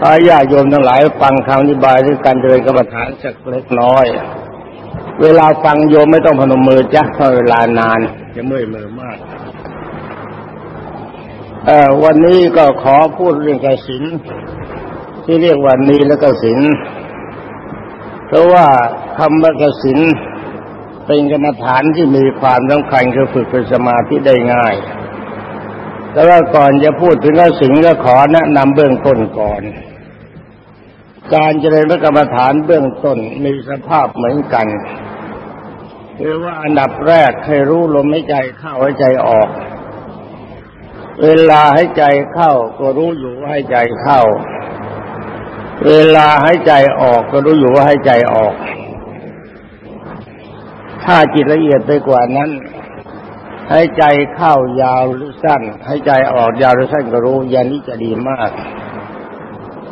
ขอญาติโยมทั้งหลายฟังคำอธิบายด้วยการเจริญกรรมฐานสักเล็กน้อย เวลาฟังโยมไม่ต้องพนมมือจ้ะเพราะเวลานานจะเมื่อยมือมากเอ่อวันนี้ก็ขอพูดเรื่องกสินที่เรียกวันนี้แล้วกสินเพราะว่าคำว่ากสินเป็นกรรมฐานที่มีความสำคัญคือฝึกเป็นสมาธิได้ง่ายแต่ว่าก่อนจะพูดถึงกสินก็ขอแนะนำเบื้องต้นก่อน การเจริญพระกรรมฐานเบื้องต้นมีสภาพเหมือนกันคือว่าอันดับแรกให้รู้ลมหายใจเข้าหายใจออก เวลาให้ใจเข้าก็รู้อยู่ว่าให้ใจเข้า เวลาให้ใจออกก็รู้อยู่ว่าให้ใจออก ถ้าจิตละเอียดไปกว่านั้นให้ใจเข้ายาวหรือสั้นให้ใจออกยาวหรือสั้นก็รู้อย่างนี้จะดีมาก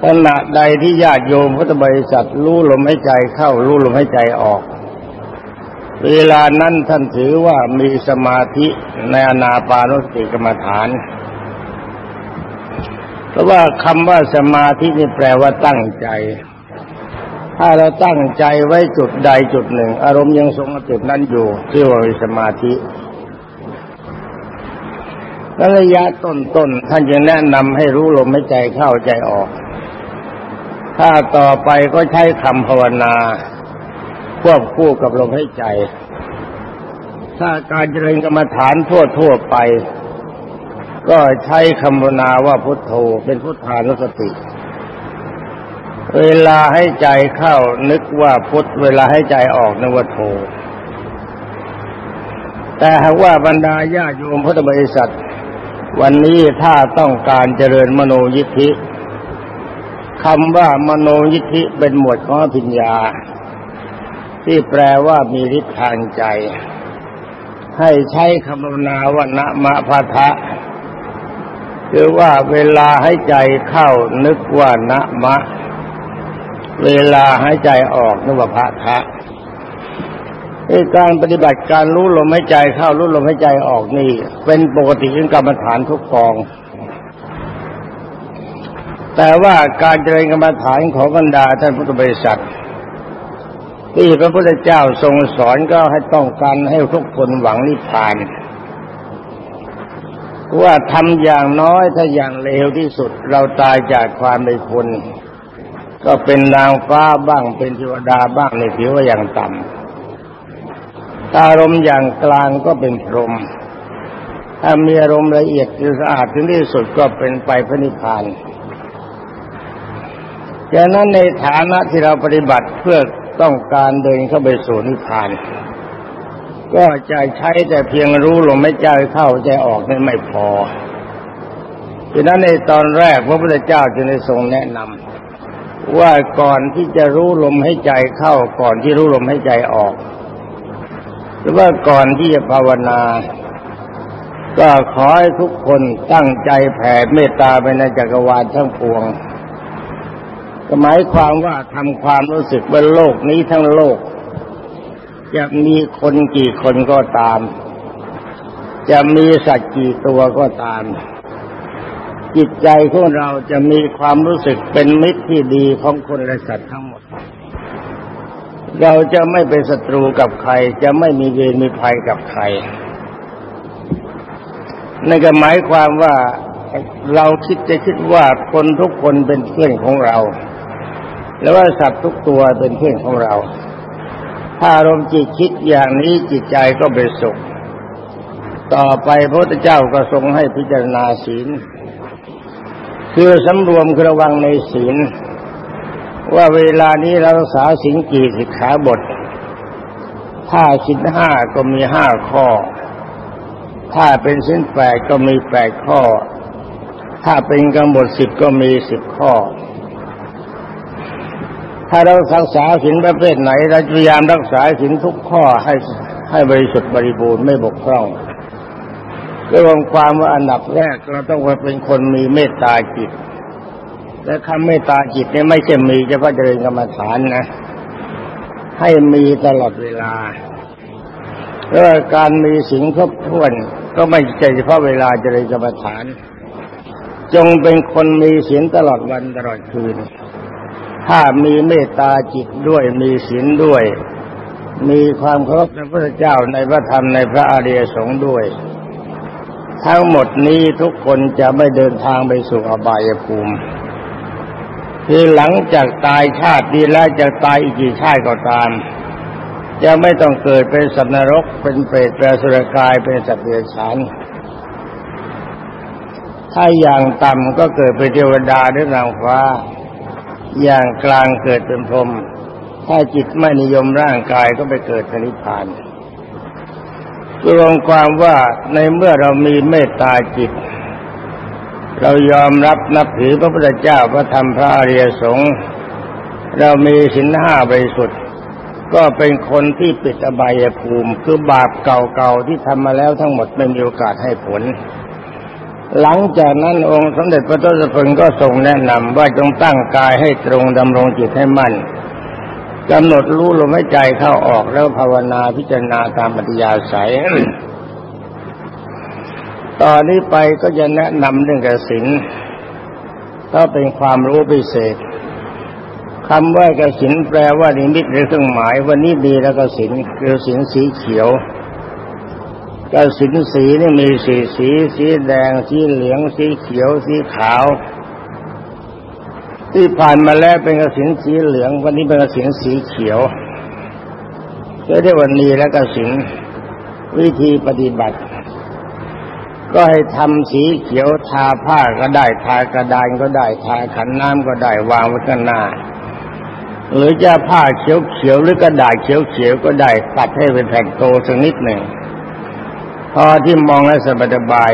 ขณะใดที่ญาติโยมพุทธบริษัทรู้ลมให้ใจเข้ารู้ลมให้ใจออก เวลานั้นท่านถือว่ามีสมาธิในอนาปานุสติกรรมฐาน เพราะว่าคำว่าสมาธินี่แปลว่าตั้งใจ ถ้าเราตั้งใจไว้จุดใดจุดหนึ่ง อารมณ์ยังทรงจุดนั้นอยู่เรียกว่ามีสมาธิแล้วระยะต้นๆท่านจะแนะนำให้รู้ลมให้ใจเข้าใจออก ถ้าต่อไปก็ใช้คำภาวนา ควบคู่กับลมให้ใจ ถ้าการเจริญกรรมฐานทั่วทั่วไป ก็ใช้คำภาวนาว่าพุทโธเป็นพุทธานุสติ เวลาให้ใจเข้านึกว่าพุทธเวลาให้ใจออกนึกว่าโธแต่หากว่าบรรดาญาโยมพุทธบริษัท วันนี้ถ้าต้องการเจริญมโนยิทธิ คำว่ามโนยิทธิเป็นหมวดของพิญญา ที่แปลว่ามีฤทธิ์ทางใจ ให้ใช้คำภาวนาว่านะมะพะทะคือว่าเวลาให้ใจเข้านึกว่านะมะ เวลาให้ใจออกนึกว่าพะทะการปฏิบัติการรู้ลมหายใจเข้ารู้ลมหายใจออกนี่ เป็นปกติของกรรมฐานทุกกอง แต่ว่าการเจริญกรรมฐานของบรรดาท่านพุทธบริษัทที่พระพุทธเจ้าทรงสอนก็ให้ต้องการให้ทุกคนหวังนิพพาน ว่าทำอย่างน้อยถ้าอย่างเลวที่สุดเราตายจากความเป็นคน ก็เป็นนางฟ้าบ้างเป็นเทวดาบ้างในผิวว่าอย่างต่ำอารมณ์อย่างกลางก็เป็นพรหมถ้ามีอารมณ์ละเอียดสะอาดถึงที่สุดก็เป็นไปพระนิพพาน ฉะนั้นในฐานะที่เราปฏิบัติเพื่อต้องการเดินเข้าไปสู่นิพพาน ก็จะใช้แต่เพียงรู้ลมไม่ใจเข้าใจออกนี่ไม่พอฉะนั้นในตอนแรกพระพุทธเจ้าจึงได้ทรงแนะนำว่าก่อนที่จะรู้ลมให้ใจเข้าก่อนที่รู้ลมให้ใจออก หรือว่าก่อนที่จะภาวนา ก็ขอให้ทุกคนตั้งใจแผ่เมตตาไปในจักรวาลทั้งปวง หมายความว่าทำความรู้สึกว่าโลกนี้ทั้งโลก จะมีคนกี่คนก็ตาม จะมีสัตว์กี่ตัวก็ตาม จิตใจของเราจะมีความรู้สึกเป็นมิตรที่ดีของคนและสัตว์ทั้งหมด เราจะไม่เป็นศัตรูกับใคร จะไม่มีเวรมีภัยกับใครนั่นก็หมายความว่าเราคิดจะคิดว่าคนทุกคนเป็นเพื่อนของเรา แล้วว่าสัตว์ทุกตัวเป็นเพื่อนของเรา ถ้าอารมณ์จิตคิดอย่างนี้จิตใจก็เป็นสุข ต่อไปพระพุทธเจ้าก็ทรงให้พิจารณาศีล คือสำรวมคือระวังในศีล ว่าเวลานี้เราษาศีลกี่สิกขาบท ถ้าศีลห้าก็มีห้าข้อ ถ้าเป็นศีลแปดก็มีแปดข้อ ถ้าเป็นกำหนดสิบก็มีสิบข้อ ถ้าเรารักษาศีลประเภทไหนเราพยายามรักษาศีลทุกข้อให้ให้บริสุทธิ์บริบูรณ์ไม่บกพร่องก็รวมความว่าอันดับแรกเราต้องเป็นคนมีเมตตาจิต และคำเมตตาจิตนี่ไม่ใช่มีเฉพาะเจริญกรรมฐานนะ ให้มีตลอดเวลาแล้วการมีสิ่งครบถ้วนก็ไม่ใช่เฉพาะเวลาเจริญกรรมฐาน จงเป็นคนมีศีลตลอดวันตลอดคืน ถ้ามีเมตตาจิตด้วยมีศีลด้วย มีความเคารพในพระเจ้าในพระธรรมในพระอริยสงฆ์ด้วย ทั้งหมดนี้ทุกคนจะไม่เดินทางไปสู่อบายภูมิคือหลังจากตายชาติดีแล้วจะตายอีกกี่ชาติก็ตาม จะไม่ต้องเกิดเป็นสัตว์นรกเป็นเปรตเป็นสุรกายเป็นสัตว์เดรัจฉานถ้าอย่างต่ำก็เกิดเป็นเทวดาหรือนางฟ้า อย่างกลางเกิดเป็นพรหมถ้าจิตไม่นิยมร่างกายก็ไปเกิดนิพพานรวมความว่าในเมื่อเรามีเมตตาจิต เรายอมรับนับถือพระพุทธเจ้าพระธรรมพระอริยสงฆ์เรามีสินห้าบริสุทธิ์ก็เป็นคนที่ปิดอบายภูมิ คือบาปเก่าๆที่ทำมาแล้วทั้งหมดไม่มีโอกาสให้ผล หลังจากนั้นองค์สมเด็จพระทศพลก็ทรงแนะนำว่าจงตั้งกายให้ตรงดำรงจิตให้มั่นกำหนดรู้ลมหายใจเข้าออกแล้วภาวนาพิจารณาตามปฏิยาศัยตอนนี้ไปก็จะแนะนำเรื่องกสินก็เป็นความรู้พิเศษคำว่ากสินแปลว่านิมิตหรือเครื่องหมาย วันนี้ดีแล้วกสินคือสินสีเขียว กสินสีนี่มีสีสี สีแดง สีเหลือง สีเขียว สีขาว ที่ผ่านมาแล้วเป็นกระสินสีเหลือง วันนี้เป็นกระสินสีเขียวเรียกวันนี้แล้วกสินวิธีปฏิบัติ ก็ให้ทำสีเขียวทาผ้าก็ได้ทากระดานก็ได้ทาขันน้ำก็ได้วางไว้ข้างหน้าหรือจะผ้าเขียวเขียวหรือกระดาษเขียวเขียวก็ได้ตัดให้เป็นแผ่นโตสักนิดหนึ่ง อที่มองแล้วสบาย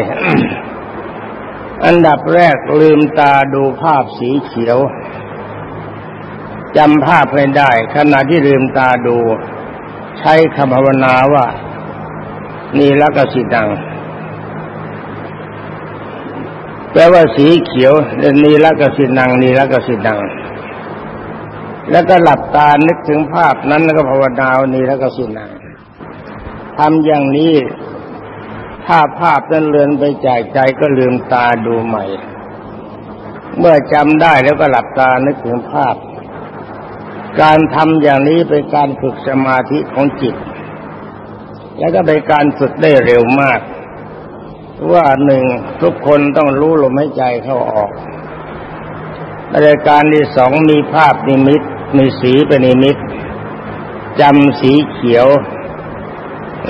อันดับแรกลืมตาดูภาพสีเขียวจำภาพไม่ได้ ขณะที่ลืมตาดู ใช้คำภาวนาว่านี่ละกสิดังแปลว่าสีเขียวนี่ละกสินังนี่ละกสิดัง แล้วก็หลับตานึกถึงภาพนั้นแล้วก็ภาวนาว่านี่ละกสินังทำอย่างนี้ ถ้าภาพนั้นเลือนไปจากใจก็ลืมตาดูใหม่ เมื่อจำได้แล้วก็หลับตานึกถึงภาพ การทำอย่างนี้เป็นการฝึกสมาธิของจิต แล้วก็เป็นการฝึกได้เร็วมาก ว่าหนึ่งทุกคนต้องรู้ลมหายใจเข้าออกรายการที่สองมีภาพนิมิต มีสีเป็นนิมิตจำสีเขียว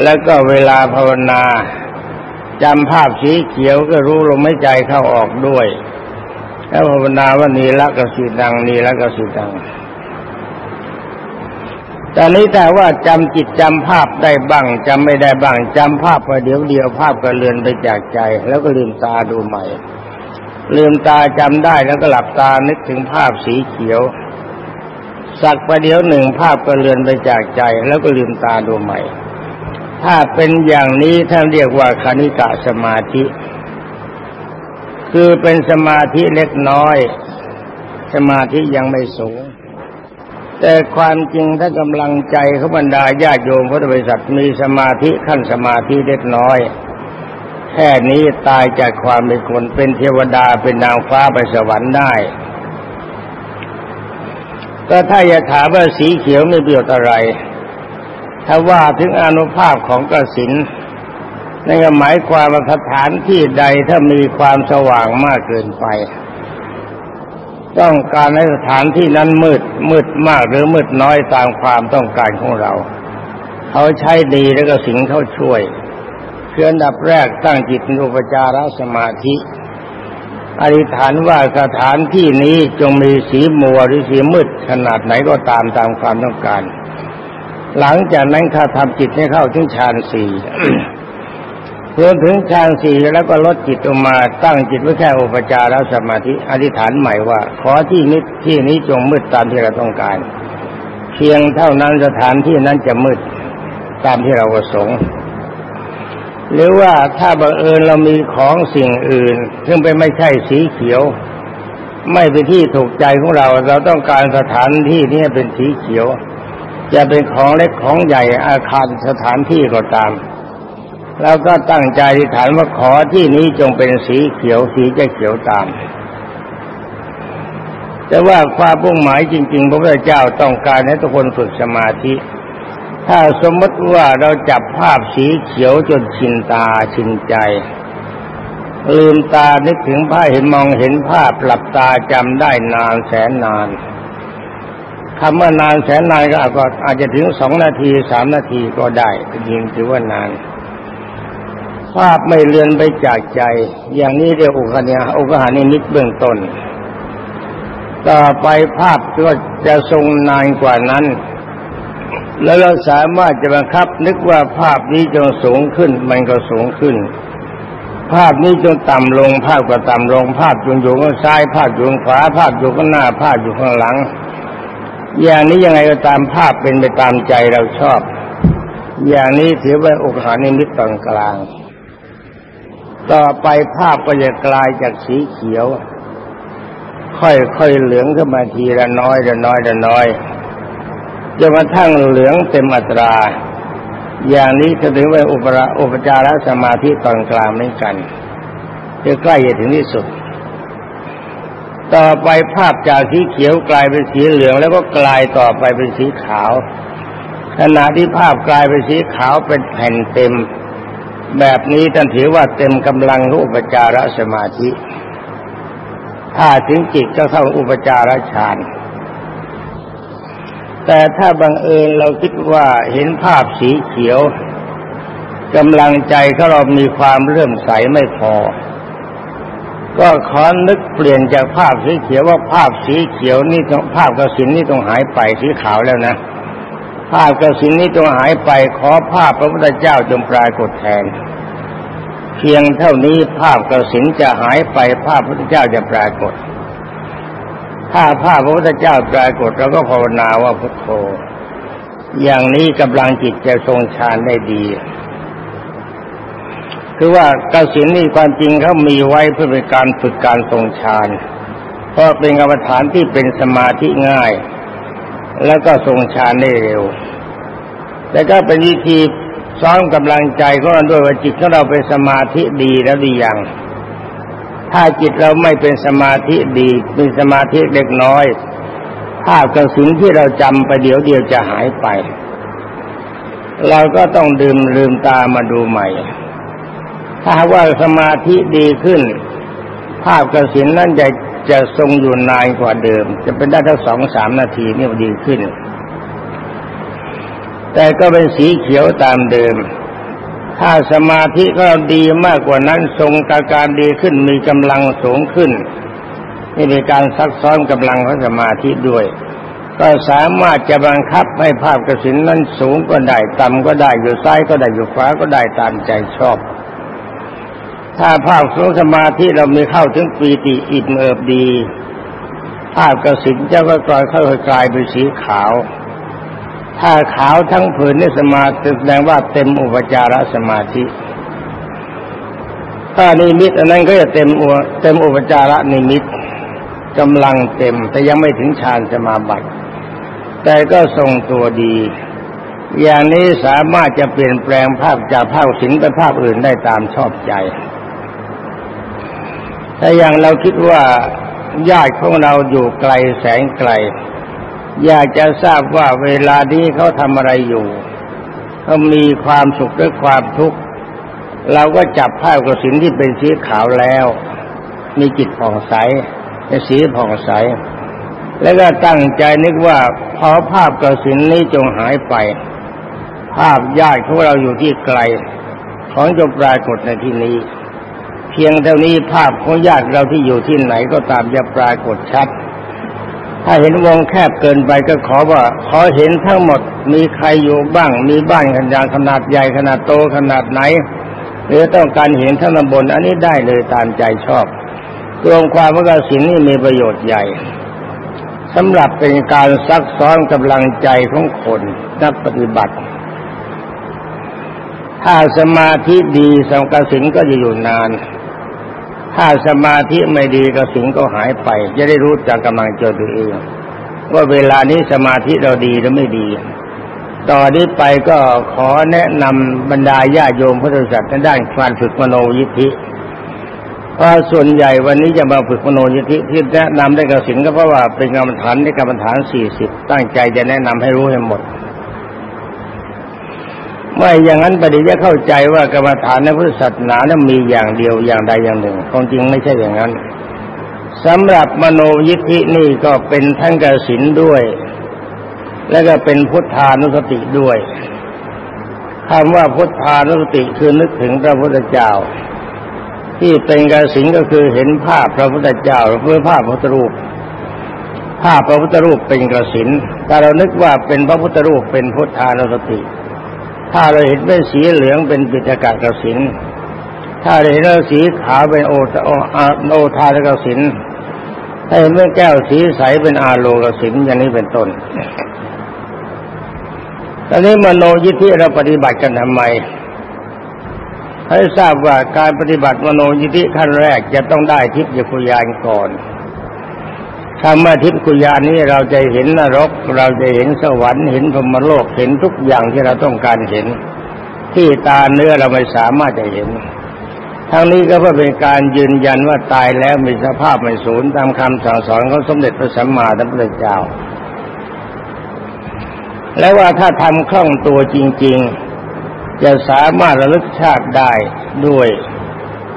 แล้วก็เวลาภาวนา จำภาพสีเขียวก็รู้ลมหายใจเข้าออกด้วย แล้วภาวนาว่านีละกสิดังนีละกสิดังตอนนี้แต่ว่าจำจิตจำภาพได้บ้างจำไม่ได้บ้างจำภาพไปเดี๋ยวเดียวภาพก็เลือนไปจากใจ แล้วก็ลืมตาดูใหม่ ลืมตาจำได้แล้วก็หลับตานึกถึงภาพสีเขียว สักประเดี๋ยวหนึ่งภาพก็เลือนไปจากใจ แล้วก็ลืมตาดูใหม่ ถ้าเป็นอย่างนี้ท่านเรียกว่าคณิกะสมาธิ คือเป็นสมาธิเล็กน้อย สมาธิยังไม่สูง แต่ความจริงถ้ากำลังใจเขาบรรดาญาติโยมพุทธบริษัทมีสมาธิขั้นสมาธิเล็กน้อย แค่นี้ตายจากความเป็นคนเป็นเทวดาเป็นนางฟ้าไปสวรรค์ได้ก็ถ้าจะถามว่าสีเขียวไม่เบียดอะไร ถ้าว่าถึงอนุภาพของกสินนั่นก็หมายความว่าสถานที่ใดถ้ามีความสว่างมากเกินไป ต้องการให้สถานที่นั้นมืดมืดมากหรือมืดน้อยตามความต้องการของเรา เขาใช้ดีแล้วก็สิงเขาช่วยเพื่อนดับแรกตั้งจิตนอุปจารสมาธิอธิษฐานว่าสถานที่นี้จงมีสีมัวหรือสีมืดขนาดไหนก็ตามตามความต้องการ หลังจากนั้นข้าทำจิตให้เข้าถึงฌานสี่เพื่อถึงฌานสี่แล้วก็ลดจิตออกมาตั้งจิตไว้แค่อุปจารสมาธิอธิษฐานใหม่ว่า ขอที่นี้ที่นี้จงมืดตามที่เราต้องการ เพียงเท่านั้นสถานที่นั้นจะมืดตามที่เราประสงค์หรือว่าถ้าบังเอิญเรามีของสิ่งอื่น ซึ่งเป็นไม่ใช่สีเขียว ไม่เป็นที่ถูกใจของเรา เราต้องการสถานที่นี้เป็นสีเขียว จะเป็นของเล็กของใหญ่อาคารสถานที่ก็ตาม แล้วก็ตั้งใจที่ฐานว่าขอที่นี้จงเป็นสีเขียวสีจะเขียวตาม แต่ว่าความมุ่งหมายจริง ๆ พระพุทธเจ้าต้องการให้ทุกคนฝึกสมาธิ ถ้าสมมติว่าเราจับภาพสีเขียวจนชินตาชินใจลืมตานึกถึงภาพเห็นมองเห็นภาพหลับตาจำได้นานแสนนาน คำว่านานแสนนานก็อาจจะถึงสองนาทีสามนาทีก็ได้จริงถือว่านาน ภาพไม่เลือนไปจากใจ อย่างนี้เรียกอุคเนียอุคหานิมิตเบื้องต้น ต่อไปภาพก็จะทรงนานกว่านั้น แล้วเราสามารถจะบังคับ นึกว่าภาพนี้จงสูงขึ้น มันก็สูงขึ้น ภาพนี้จงต่ำลง ภาพก็ต่ำลง ภาพจงอยู่ข้างซ้าย ภาพอยู่ข้างขวาภาพอยู่ข้างหน้า ภาพอยู่ข้างหลัง อย่างนี้ยังไงก็ตามภาพเป็นไปตามใจเราชอบ อย่างนี้ถือว่าอุคหานิมิตตอนกลาง ต่อไปภาพก็จะกลายจากสีเขียว ค่อยๆเหลืองขึ้นมาทีละน้อยละน้อยละน้อยจนกระทั่งเหลืองเต็มอัตรา อย่างนี้จะถึงว่าอุปราอุปจารสมาธิตอนกลางเหมือนกันจะใกล้จะถึงที่สุด ต่อไปภาพจากสีเขียวกลายเป็นสีเหลือง แล้วก็กลายต่อไปเป็นสีขาว ขณะที่ภาพกลายเป็นสีขาวเป็นแผ่นเต็ม แบบนี้ท่านถือว่าเต็มกำลังรูปจารสมาธิ ถ้าถึงจิตก็เข้าอุปจารฌานแต่ถ้าบังเอิญเราคิดว่าเห็นภาพสีเขียวกำลังใจของเรามีความเลื่อมใสไม่พอ ก็ขอนึกเปลี่ยนจากภาพสีเขียวว่าภาพสีเขียวนี่ต้องภาพกระสินนี่ต้องหายไปสีขาวแล้วนะ ภาพกระสินนี้ต้องหายไปขอภาพพระพุทธเจ้าจงปรากฏแทน เพียงเท่านี้ภาพกระสินจะหายไปภาพพระพุทธเจ้าจะปรากฏ ถ้าภาพพระพุทธเจ้าปรากฏเราก็ภาวนาว่าพุทโธอย่างนี้กำลังจิตจะทรงฌานได้ดี คือว่ากสินนี่ความจริงเขามีไว้เพื่อเป็นการฝึกการทรงฌานเพราะเป็นกรรมฐานที่เป็นสมาธิง่าย แล้วก็ทรงฌานได้เร็ว แต่ก็เป็นวิธีซ้อมกำลังใจก็ด้วยว่าจิตของเราเป็นสมาธิดีแล้วดีอย่าง ถ้าจิตเราไม่เป็นสมาธิดีมีสมาธิเล็กน้อยภาพกับสิ่งที่เราจำไปเดี๋ยวเดียวจะหายไป เราก็ต้องดื่มลืมตามาดูใหม่ ถ้าว่าสมาธิดีขึ้น ภาพกระสินนั่นจะจะทรงอยู่นานกว่าเดิม จะเป็นได้ทั้งสองสามนาทีนี่ดีขึ้น แต่ก็เป็นสีเขียวตามเดิม ถ้าสมาธิก็ดีมากกว่านั้นทรงกาการดีขึ้นมีกำลังสูงขึ้นนี่มีการซักซ้อมกำลังของสมาธิด้วย ก็สามารถจะบังคับให้ภาพกระสินนั้นสูงก็ได้ ต่ำก็ได้อยู่ซ้ายก็ได้อยู่ขวาก็ได้ตามใจชอบ ถ้าภาพของสมาธิเรามีเข้าถึงปีติอิ่มเอิบดี ภาพกระสินจะก็กลายค่อยกลายเป็นสีขาว ถ้าขาวทั้งผืนนี่สมาธิแสดงว่าเต็มอุปจารสมาธิถ้านิมิตอันนั้นก็จะเต็มอุเต็มอุปจารนิมิตกำลังเต็ม แต่ยังไม่ถึงฌานสมาบัติ แต่ก็ทรงตัวดี อย่างนี้สามารถจะเปลี่ยนแปลงภาพจากภาพสิงไปภาพอื่นได้ตามชอบใจ ถ้าอย่างเราคิดว่าญาติของเราอยู่ไกลแสงไกล อยากจะทราบว่าเวลานี้เขาทำอะไรอยู่เขามีความสุขหรือความทุกข์เราก็จับภาพกระสินที่เป็นสีขาวแล้ว มีจิตผ่องใสเป็นสีผ่องใส แล้วก็ตั้งใจนึกว่าพอภาพกระสินนี้จงหายไป ภาพญาติของเราอยู่ที่ไกล ของจงปรากฏในที่นี้ เพียงเท่านี้ภาพของญาติเราที่อยู่ที่ไหนก็ตามจะปรากฏชัด ถ้าเห็นวงแคบเกินไปก็ขอว่า ขอเห็นทั้งหมดมีใครอยู่บ้าง มีบ้านขนาดขนาดใหญ่ขนาดโตขนาดไหน หรือต้องการเห็นทั้งตำบลอันนี้ได้เลยตามใจชอบ รวมความว่าสิ่งนี้มีประโยชน์ใหญ่สำหรับเป็นการซักซ้อนกำลังใจของคนนักปฏิบัติ ถ้าสมาธิดีสังกสิงก็จะอยู่นาน ถ้าสมาธิไม่ดีกระสิงก็หายไป จะได้รู้จากกำลังใจตัวเองว่าเวลานี้สมาธิเราดีหรือไม่ดี ต่อนนี้ไปก็ขอแนะนำบรรดาญาโยมพุทธศาสนาด้านการฝึกมโนยิทธิเพราะส่วนใหญ่วันนี้จะมาฝึกมโนยิทธิที่แนะนำได้กสินก็เพราะว่าเป็นกรรมฐานในกรรมฐานสี่สิบตั้งใจจะแนะนำให้รู้ให้หมด ไม่อย่างนั้นประเดี๋ยวจะเข้าใจว่ากรรมฐานในพุทธศาสนานั้นมีอย่างเดียวอย่างใดอย่างหนึ่งความจริงไม่ใช่อย่างนั้นสำหรับมโนยิทธินี่ก็เป็นทั้งกสินด้วย และก็เป็นพุทธานุสติด้วยคำว่าพุทธานุสติคือนึกถึงพระพุทธเจ้า ที่เป็นกสินก็คือเห็นภาพพระพุทธเจ้าเพื่อภาพพระพุทธรูป ภาพพระพุทธรูปเป็นกสินแต่เรานึกว่าเป็นพระพุทธรูปเป็นพุทธานุสติ ถ้าเราเห็นเป็นสีเหลืองเป็นปิฎกกสินถ้าเราเห็นสีขาวเป็นโอโอโอทารกสินถ้าเห็นเป็นแก้วสีใสเป็นอาโลกสินอย่างนี้เป็นต้นตอนนี้มโนยิทธิเราปฏิบัติกันทำไมให้ทราบว่าการปฏิบัติมโนยิทธิขั้นแรกจะต้องได้ทิพยคุยานก่อน คำว่าทิพยคุยานนี้เราจะเห็นนรก เราจะเห็นสวรรค์เห็นพรมโลกเห็นทุกอย่างที่เราต้องการเห็น ที่ตาเนื้อเราไม่สามารถจะเห็นทั้งนี้ก็เพื่อเป็นการยืนยันว่าตายแล้วมีสภาพไม่สูญตามคำสั่งสอนของสมเด็จพระสัมมาสัมพุทธเจ้า และว่าถ้าทำคล่องตัวจริง ๆ จะสามารถระลึกชาติได้ด้วย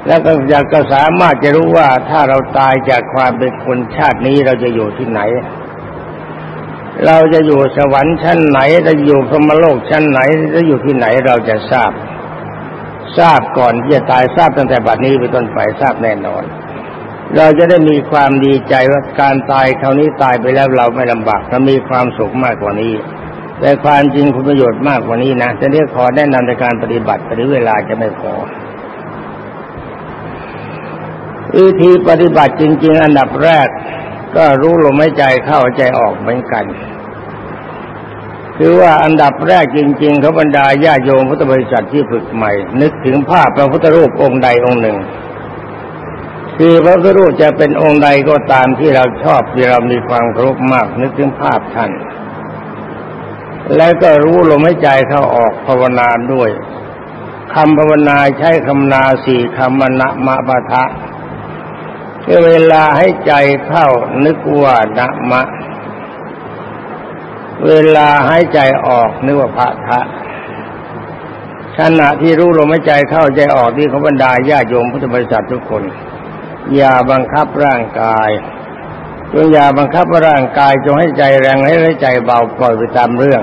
แล้วก็อยากก็สามารถจะรู้ว่าถ้าเราตายจากความเป็นคนชาตินี้เราจะอยู่ที่ไหน เราจะอยู่สวรรค์ชั้นไหนจะอยู่พรมโลกชั้นไหนจะอยู่ที่ไหนเราจะทราบ ทราบก่อนที่จะตายทราบตั้งแต่บัดนี้ไปต้นไปทราบแน่นอน เราจะได้มีความดีใจว่าการตายคราวนี้ตายไปแล้วเราไม่ลำบากเรามีความสุขมากกว่านี้แต่ความจริงคุณประโยชน์มากกว่านี้นะจะเรียกขอแนะนำในการปฏิบัติหรือเวลาจะไม่พอ วิธีปฏิบัติจริง ๆ อันดับแรก ก็รู้ลมหายใจเข้าใจออกเหมือนกัน คือว่าอันดับแรกจริงๆเขาบรรดาญาโยมพุทธบริษัทที่ฝึกใหม่ นึกถึงภาพพระพุทธรูปองค์ใดองค์หนึ่ง คือพระพุทธรูปจะเป็นองค์ใดก็ตามที่เราชอบที่เรามีความเคารพมาก นึกถึงภาพท่านแล้วก็รู้ลมหายใจเข้าออกภาวนาด้วยคำภาวนาใช้คำนาสี่คำมณะมะปะทะ เวลาให้ใจเข้านึกว่านะมะ เวลาให้ใจออกนึกว่าพระทะขณะที่รู้ลมหายใจเข้าใจออกที่เขาบรรดาญาโยมพุทธบริษัททุกคน อย่าบังคับร่างกายจงอย่าบังคับร่างกายจงให้ใจแรงให้ใจเบาปล่อยไปตามเรื่อง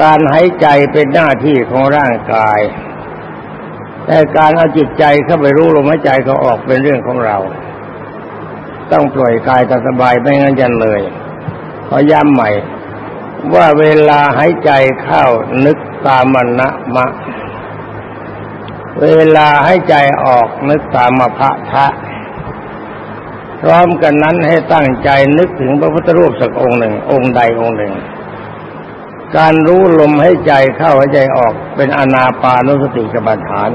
การหายใจเป็นหน้าที่ของร่างกาย แต่การเอาจิตใจเข้าไปรู้ลมหายใจเขาออกเป็นเรื่องของเรา ต้องปล่อยกายตาสบายไม่งั้นจะเลยขอย้ำใหม่ ว่าเวลาหายใจเข้านึกตามมณะมะ เวลาให้ใจออกนึกตามมภะทะ พร้อมกันนั้นให้ตั้งใจนึกถึงพระพุทธรูปสักองค์หนึ่ง องค์ใดองค์หนึ่ง การรู้ลมให้ใจเข้าให้ใจออกเป็นอนาปานุสติกรรมฐาน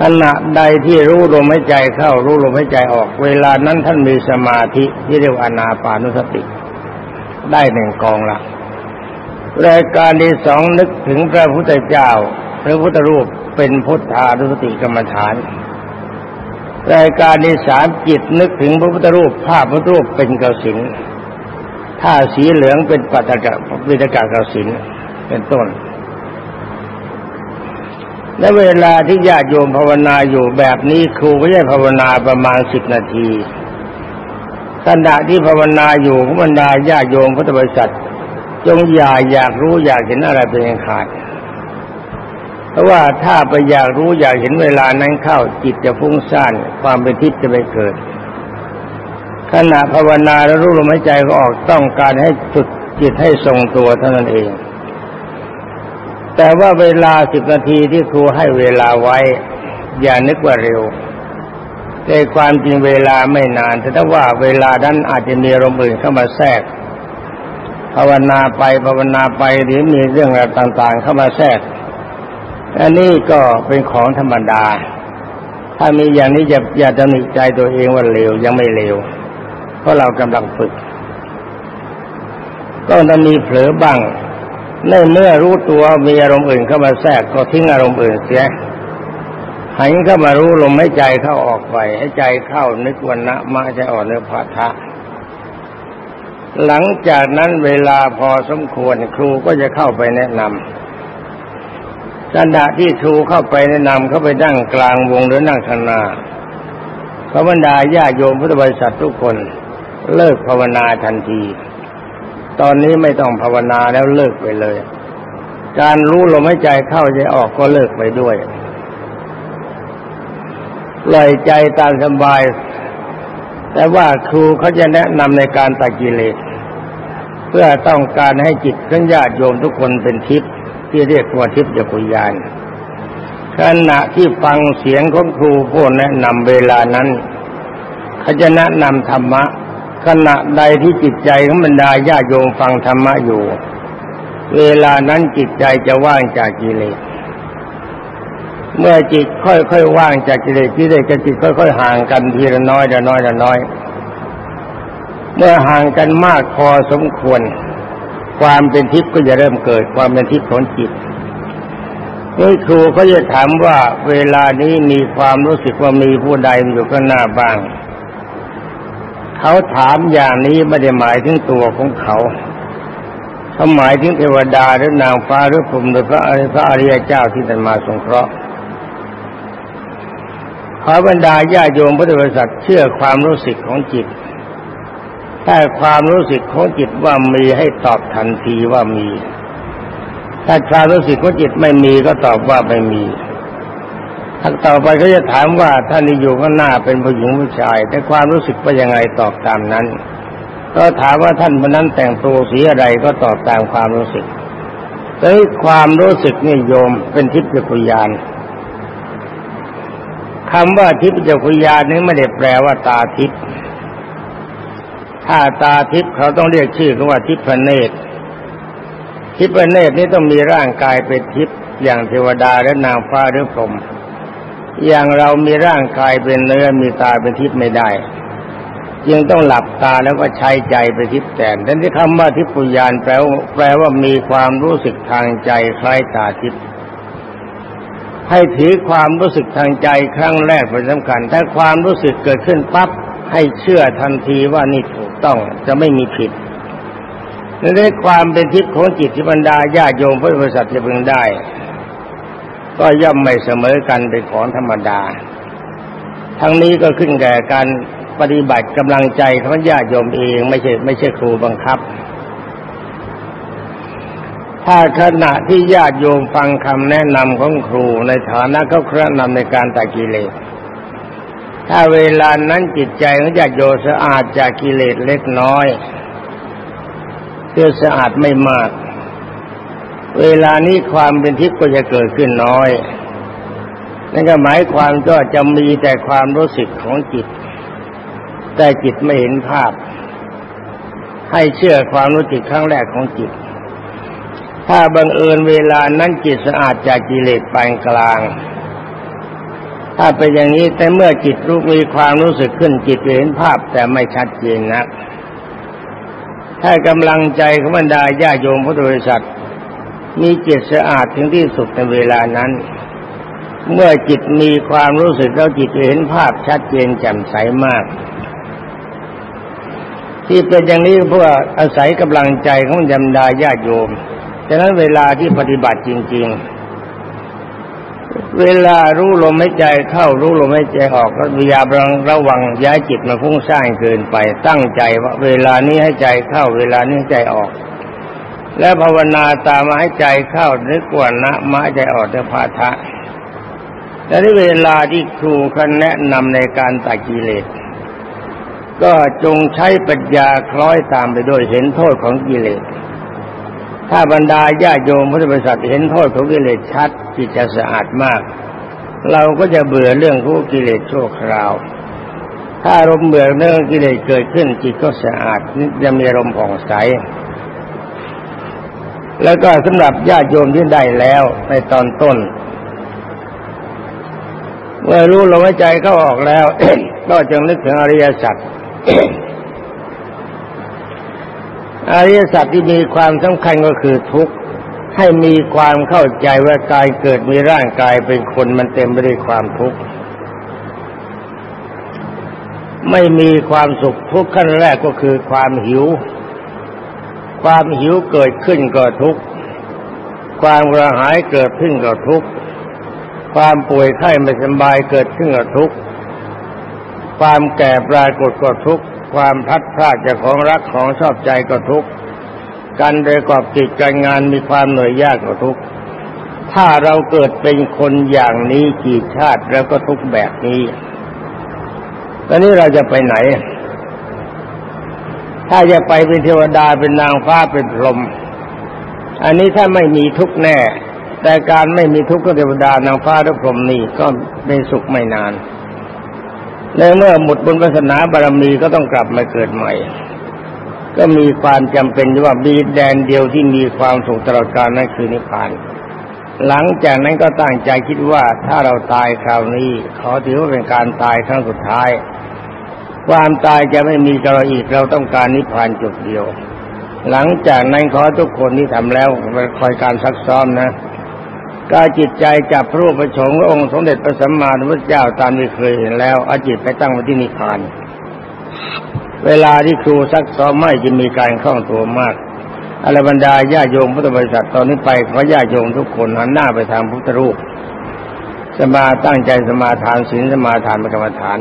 ขณะใดที่รู้ลมหายใจเข้ารู้ลมหายใจออก เวลานั้นท่านมีสมาธิที่เรียกว่าอนาปานุสติ ได้หนึ่งกองละรายการที่สองนึกถึงพระพุทธเจ้าพระพุทธรูปเป็นพุทธานุสติกรรมฐานรายการที่สามจิตนึกถึงพระพุทธรูปภาพพระพุทธรูปเป็นกสินถ้าสีเหลืองเป็นปัตตกะปิฎกะกสินเป็นต้น และเวลาที่ญาติโยมภาวนาอยู่แบบนี้ครูก็จะภาวนาประมาณสิบนาทีขณะที่ภาวนาอยู่ขบรรดาญาติโยมพุทธบริษัท จงอย่าอยากรู้อยากเห็นอะไรเป็นขาด เพราะว่าถ้าไปอยากรู้อยากเห็นเวลานั้นเข้าจิตจะฟุ้งซ่านความเป็นทิพย์จะไม่เกิด ขณะภาวนาแล้วรู้ลมหายใจก็ออกต้องการให้จุดจิตให้ทรงตัวเท่านั้นเอง แต่ว่าเวลาสิบนาทีที่ครูให้เวลาไว้ อย่านึกว่าเร็วแต่ความจริงเวลาไม่นาน แต่ถ้าว่าเวลานั้นอาจจะมีอารมณ์อื่นเข้ามาแทรกภาวนาไปภาวนาไปหรือมีเรื่องอะไรต่างๆ เข้ามาแทรก อันนี้ก็เป็นของธรรมดา ถ้ามีอย่างนี้อย่าอย่าตำหนิใจตัวเองว่าเร็วยังไม่เร็ว เพราะเรากำลังฝึก ก็จะมีเผลอบ้าง ในเมื่อรู้ตัวมีอารมณ์อื่นเข้ามาแทรกก็ทิ้งอารมณ์อื่นเสียหันเข้ามารู้ลมให้ใจเข้าออกไปให้ใจเข้านึกวันนะมาใจอ่อนเนื้อพาทะหลังจากนั้นเวลาพอสมควรครูก็จะเข้าไปแนะนำขณะที่ครูเข้าไปแนะนำเข้าไปนั่งกลางวงหรือนั่งข้างหน้าพระบรรดาญาโยมพุทธบริษัททุกคนเลิกภาวนาทันที ตอนนี้ไม่ต้องภาวนาแล้วเลิกไปเลย การรู้ลมหายใจเข้าใจออกก็เลิกไปด้วยปล่อยใจตามสบาย แต่ว่าครูเขาจะแนะนำในการตัดกิเลส เพื่อต้องการให้จิตของญาติโยมทุกคนเป็นทิพย์ที่เรียกว่าทิพย์จักรยานขณะที่ฟังเสียงของครูพูดแนะนำเวลานั้นเขาจะแนะนำธรรมะ ขณะใดที่จิตใจของบรรดาญาโยมฟังธรรมะอยู่ เวลานั้นจิตใจจะว่างจากกิเลส เมื่อจิตค่อยๆว่างจากกิเลสกิเลสกับจิตค่อย ๆ ห่างกันทีละน้อยละน้อยละน้อย เมื่อห่างกันมากพอสมควร ความเป็นทิพย์ก็จะเริ่มเกิดความเป็นทิพย์ของจิตเมื่อครูเขาจะถามว่าเวลานี้มีความรู้สึกว่ามีผู้ใดอยู่ข้างหน้าบ้าง เขาถามอย่างนี้ไม่ได้หมายถึงตัวของเขาเขาหมายถึงเทวดาหรือนางฟ้าหรือพรหมหรือพระพระอริยเจ้าที่ท่านมาสงเคราะห์ขอบรรดาญาโยมพุทธบริษัทเชื่อความรู้สึกของจิตถ้าความรู้สึกของจิตว่ามีให้ตอบทันทีว่ามี ถ้าความรู้สึกของจิตไม่มีก็ตอบว่าไม่มี ต่อไปก็จะถามว่าท่านที่อยู่ข้างหน้าเป็นผู้หญิงผู้ชาย แต่ความรู้สึกว่ายังไงตอบตามนั้น ก็ถามว่าท่านคนนั้นแต่งตัวสีอะไรก็ตอบตามความรู้สึกแต่ความรู้สึกนี่โยมเป็นทิพย์จักรยานคำว่าทิพย์จักรยานนี้ไม่ได้แปลว่าตาทิพย์ถ้าตาทิพย์เขาต้องเรียกชื่อเขาว่าทิพเนตรทิพเนตรนี้ต้องมีร่างกายเป็นทิพย์อย่างเทวดาและนางฟ้าหรือพรหม อย่างเรามีร่างกายเป็นเนื้อมีตาเป็นทิพย์ไม่ได้จึงต้องหลับตาแล้วก็ใช้ใจไปทิพย์แทนดังที่คำว่าทิพยานแปลว่าแปลว่ามีความรู้สึกทางใจคล้ายตาทิพย์ให้ถือความรู้สึกทางใจครั้งแรกเป็นสำคัญ ถ้าความรู้สึกเกิดขึ้นปั๊บให้เชื่อทันทีว่านี่ถูกต้องจะไม่มีผิดและได้ความเป็นทิพย์ของจิตที่บรรดาญาโยมพุทธบริษัทจะพึงได้ ก็ย่อมไม่เสมอกันเป็นของธรรมดา ทั้งนี้ก็ขึ้นแก่การปฏิบัติกำลังใจของญาติโยมเองไม่ใช่ไม่ใช่ครูบังคับ ถ้าขณะที่ญาติโยมฟังคำแนะนำของครูในฐานะเขาคระนำในการตัดกิเลสถ้าเวลานั้นจิตใจของญาติโยมสะอาดจากกิเลสเล็กน้อยเพื่อสะอาดไม่มาก เวลานี้ความเป็นทิพย์ก็จะเกิดขึ้นน้อยนั่นก็หมายความก็จะมีแต่ความรู้สึกของจิต แต่จิตไม่เห็นภาพ ให้เชื่อความรู้สึกครั้งแรกของจิต ถ้าบังเอิญเวลานั้นจิตสะอาดจากกิเลสปานกลาง ถ้าเป็นอย่างนี้แต่เมื่อจิตรู้มีความรู้สึกขึ้นจิตเห็นภาพแต่ไม่ชัดเจนนักถ้ากำลังใจของบรรดาญาโยมพุทธบริษัท มีจิตสะอาดถึงที่สุดในเวลานั้น เมื่อจิตมีความรู้สึกแล้วจิตเห็นภาพชัดเจนแจ่มใสมาก ที่เป็นอย่างนี้เพราะอาศัยกำลังใจของบรรดาญาโยมฉะนั้นเวลาที่ปฏิบัติจริง ๆ เวลารู้ลมหายใจเข้ารู้ลมหายใจออกก็พยายามระวังย้ายจิตมาฟุ้งซ่านเกินไปตั้งใจว่าเวลานี้ให้ใจเข้าเวลานี้ใจออก และภาวนาตามมาให้ใจเข้านึกว่านะมาใจออกจะพาทะแต่ที่เวลาที่ครูคันแนะนำในการตัดกิเลส ก็จงใช้ปัญญาคล้อยตามไปด้วยเห็นโทษของกิเลส ถ้าบรรดาญาโยมพุทธบริษัทเห็นโทษของกิเลสชัดจิตจะสะอาดมาก เราก็จะเบื่อเรื่องของกิเลสชั่วคราว ถ้าอารมณ์เบื่อเรื่องกิเลสเกิดขึ้นจิตก็สะอาดนี่จะมีอารมณ์ผ่องใส แล้วก็สำหรับญาติโยมที่ได้แล้วในตอนต้น เมื่อรู้ลมหายใจเข้าออกแล้ว ก็จึงนึกถึงอริยสัจอริยสัจที่มีความสำคัญก็คือทุกข์ให้มีความเข้าใจว่ากายเกิดมีร่างกายเป็นคนมันเต็มไปด้วยความทุกข์ไม่มีความสุขทุกขั้นแรกก็คือความหิว ความหิวเกิดขึ้นก็ทุกข์ความกระหายเกิดขึ้นก็ทุกข์ความป่วยไข้ไม่สบายเกิดขึ้นก็ทุกข์ความแก่ปรากฏก็ทุกข์ความพัดพลาดจากของรักของชอบใจก็ทุกข์การประกอบกิจการงานมีความเหนื่อยยากก็ทุกข์ถ้าเราเกิดเป็นคนอย่างนี้กี่ชาติแล้วก็ทุกแบบนี้ตอนนี้เราจะไปไหน ถ้าจะไปเป็นเทวดาเป็นนางฟ้าเป็นพรหมอันนี้ถ้าไม่มีทุกแน่ แต่การไม่มีทุกข์ก็เทวดานางฟ้าหรือพรหมนี่ก็เป็นสุขไม่นานในเมื่อหมดบุญวาสนาบารมีก็ต้องกลับมาเกิดใหม่ ก็มีความจำเป็นว่ามีแดนเดียวที่มีความสุขตลอดกาลนั่นคือนิพพาน หลังจากนั้นก็ตั้งใจคิดว่าถ้าเราตายคราวนี้ ขอถือว่าเป็นการตายครั้งสุดท้าย ความตายจะไม่มีกับเราอีกเราต้องการนิพพานจุดเดียว หลังจากนั้นขอทุกคนที่ทำแล้วคอยการซักซ้อมนะกายจิตใจจับพระรูปประชงพระองค์สมเด็จพระสัมมาสัมพุทธเจ้าตามที่เคยเห็นแล้วอาจิตไปตั้งไว้ที่นิพพาน เวลาที่ครูซักซ้อมไม่จะมีการคล่องตัวมากอรบรรดาญาโยมพุทธบริษัทตอนนี้ไปขอญาโยมทุกคนหันหน้าไปทางพุทธรูปสมาตั้งใจสมาทานศีลสมาทานเป็นกรรมฐาน